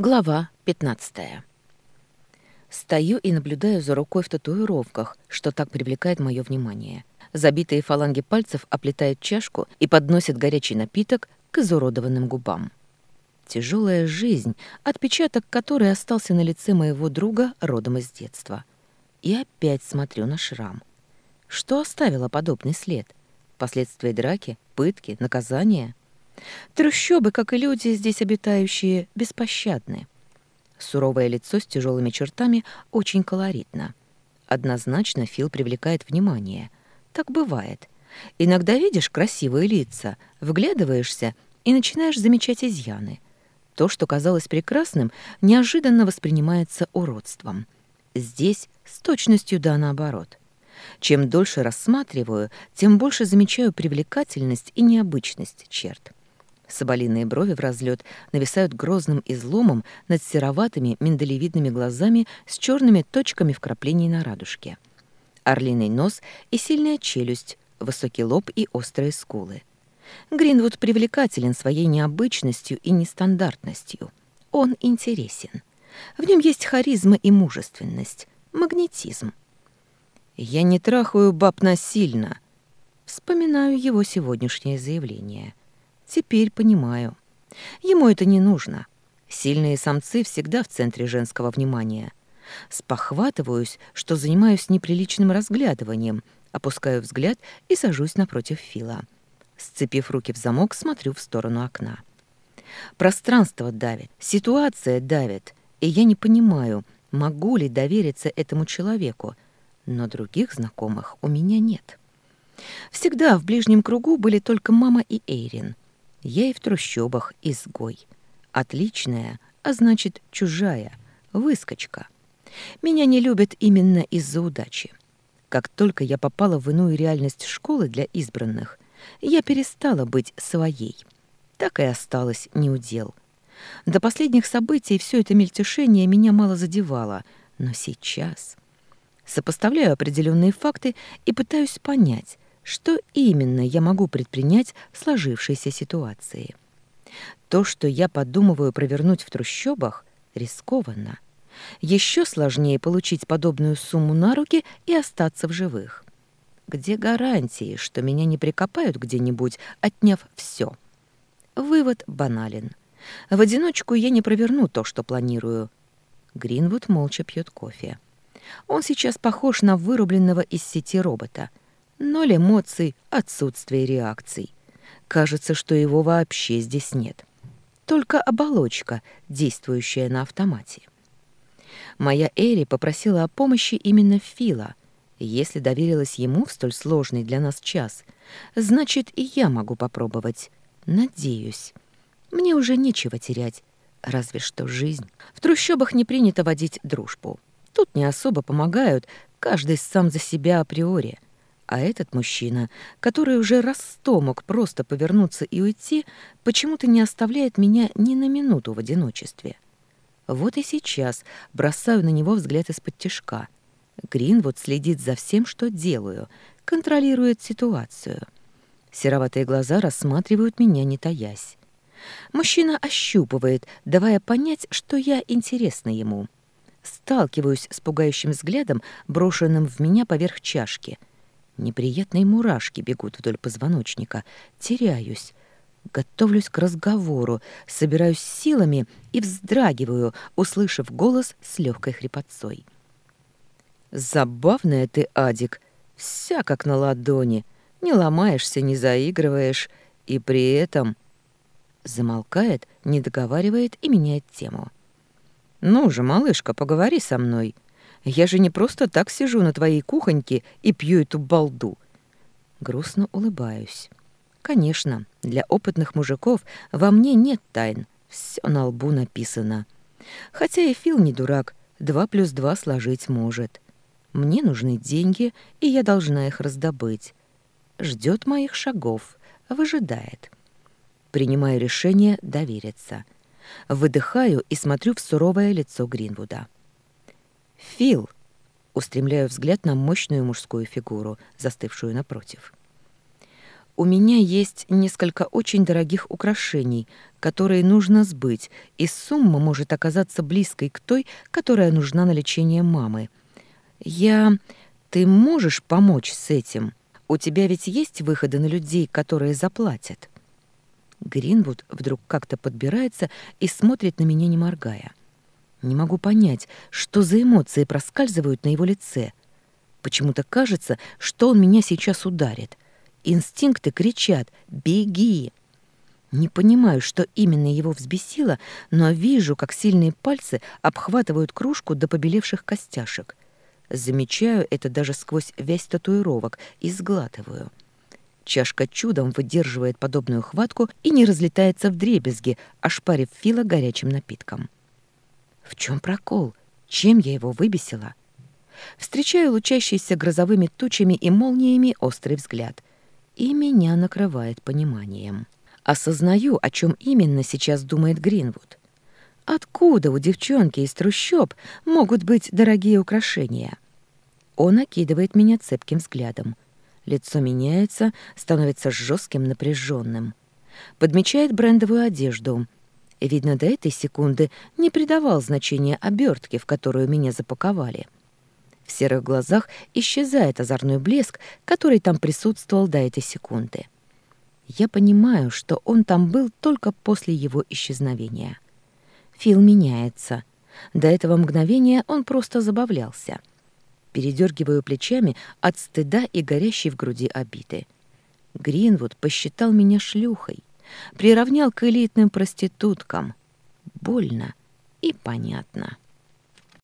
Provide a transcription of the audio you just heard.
Глава 15. Стою и наблюдаю за рукой в татуировках, что так привлекает мое внимание. Забитые фаланги пальцев оплетают чашку и подносят горячий напиток к изуродованным губам. Тяжелая жизнь, отпечаток которой остался на лице моего друга родом из детства. И опять смотрю на шрам. Что оставило подобный след? Последствия драки, пытки, наказания? Трущобы, как и люди, здесь обитающие, беспощадны. Суровое лицо с тяжелыми чертами очень колоритно. Однозначно Фил привлекает внимание. Так бывает. Иногда видишь красивые лица, вглядываешься и начинаешь замечать изъяны. То, что казалось прекрасным, неожиданно воспринимается уродством. Здесь с точностью да наоборот. Чем дольше рассматриваю, тем больше замечаю привлекательность и необычность черт. Соболиные брови в разлет нависают грозным изломом над сероватыми миндалевидными глазами с черными точками вкраплений на радужке. Орлиный нос и сильная челюсть, высокий лоб и острые скулы. Гринвуд привлекателен своей необычностью и нестандартностью. Он интересен. В нем есть харизма и мужественность, магнетизм. «Я не трахаю баб насильно», Вспоминаю его сегодняшнее заявление. Теперь понимаю. Ему это не нужно. Сильные самцы всегда в центре женского внимания. Спохватываюсь, что занимаюсь неприличным разглядыванием, опускаю взгляд и сажусь напротив Фила. Сцепив руки в замок, смотрю в сторону окна. Пространство давит, ситуация давит, и я не понимаю, могу ли довериться этому человеку, но других знакомых у меня нет. Всегда в ближнем кругу были только мама и Эйрин — я и в трущобах изгой. Отличная, а значит, чужая, выскочка. Меня не любят именно из-за удачи. Как только я попала в иную реальность школы для избранных, я перестала быть своей. Так и осталась неудел. До последних событий все это мельтешение меня мало задевало, но сейчас... Сопоставляю определенные факты и пытаюсь понять, что именно я могу предпринять в сложившейся ситуации. То, что я подумываю провернуть в трущобах, рискованно. Еще сложнее получить подобную сумму на руки и остаться в живых. Где гарантии, что меня не прикопают где-нибудь, отняв все? Вывод банален. В одиночку я не проверну то, что планирую. Гринвуд молча пьет кофе. Он сейчас похож на вырубленного из сети робота — Ноль эмоций, отсутствие реакций. Кажется, что его вообще здесь нет. Только оболочка, действующая на автомате. Моя Эри попросила о помощи именно Фила. Если доверилась ему в столь сложный для нас час, значит, и я могу попробовать. Надеюсь. Мне уже нечего терять, разве что жизнь. В трущобах не принято водить дружбу. Тут не особо помогают, каждый сам за себя априори. А этот мужчина, который уже раз сто мог просто повернуться и уйти, почему-то не оставляет меня ни на минуту в одиночестве. Вот и сейчас бросаю на него взгляд из-под тишка. Гринвуд следит за всем, что делаю, контролирует ситуацию. Сероватые глаза рассматривают меня, не таясь. Мужчина ощупывает, давая понять, что я интересна ему. Сталкиваюсь с пугающим взглядом, брошенным в меня поверх чашки — Неприятные мурашки бегут вдоль позвоночника. Теряюсь. Готовлюсь к разговору, собираюсь силами и вздрагиваю, услышав голос с легкой хрипотцой. «Забавная ты, Адик, вся как на ладони. Не ломаешься, не заигрываешь, и при этом...» Замолкает, не договаривает и меняет тему. «Ну же, малышка, поговори со мной». Я же не просто так сижу на твоей кухоньке и пью эту балду. Грустно улыбаюсь. Конечно, для опытных мужиков во мне нет тайн. Все на лбу написано. Хотя и Фил не дурак, два плюс два сложить может. Мне нужны деньги, и я должна их раздобыть. Ждет моих шагов, выжидает. Принимаю решение довериться. Выдыхаю и смотрю в суровое лицо Гринвуда. «Фил!» — устремляю взгляд на мощную мужскую фигуру, застывшую напротив. у меня есть несколько очень дорогих украшений, которые нужно сбыть, и сумма может оказаться близкой к той, которая нужна на лечение мамы. Я... Ты можешь помочь с этим? У тебя ведь есть выходы на людей, которые заплатят?» Гринвуд вдруг как-то подбирается и смотрит на меня, не моргая. Не могу понять, что за эмоции проскальзывают на его лице. Почему-то кажется, что он меня сейчас ударит. Инстинкты кричат «Беги!». Не понимаю, что именно его взбесило, но вижу, как сильные пальцы обхватывают кружку до побелевших костяшек. Замечаю это даже сквозь вязь татуировок и сглатываю. Чашка чудом выдерживает подобную хватку и не разлетается в дребезги, ошпарив Фила горячим напитком. В чем прокол? Чем я его выбесила? Встречаю лучащийся грозовыми тучами и молниями острый взгляд. И меня накрывает пониманием. Осознаю, о чем именно сейчас думает Гринвуд. Откуда у девчонки из трущоб могут быть дорогие украшения? Он окидывает меня цепким взглядом. Лицо меняется, становится жестким, напряженным. Подмечает брендовую одежду — Видно, до этой секунды не придавал значения обертке, в которую меня запаковали. В серых глазах исчезает озорной блеск, который там присутствовал до этой секунды. Я понимаю, что он там был только после его исчезновения. Фил меняется. До этого мгновения он просто забавлялся. Передергиваю плечами от стыда и горящей в груди обиды. Гринвуд посчитал меня шлюхой приравнял к элитным проституткам. Больно и понятно.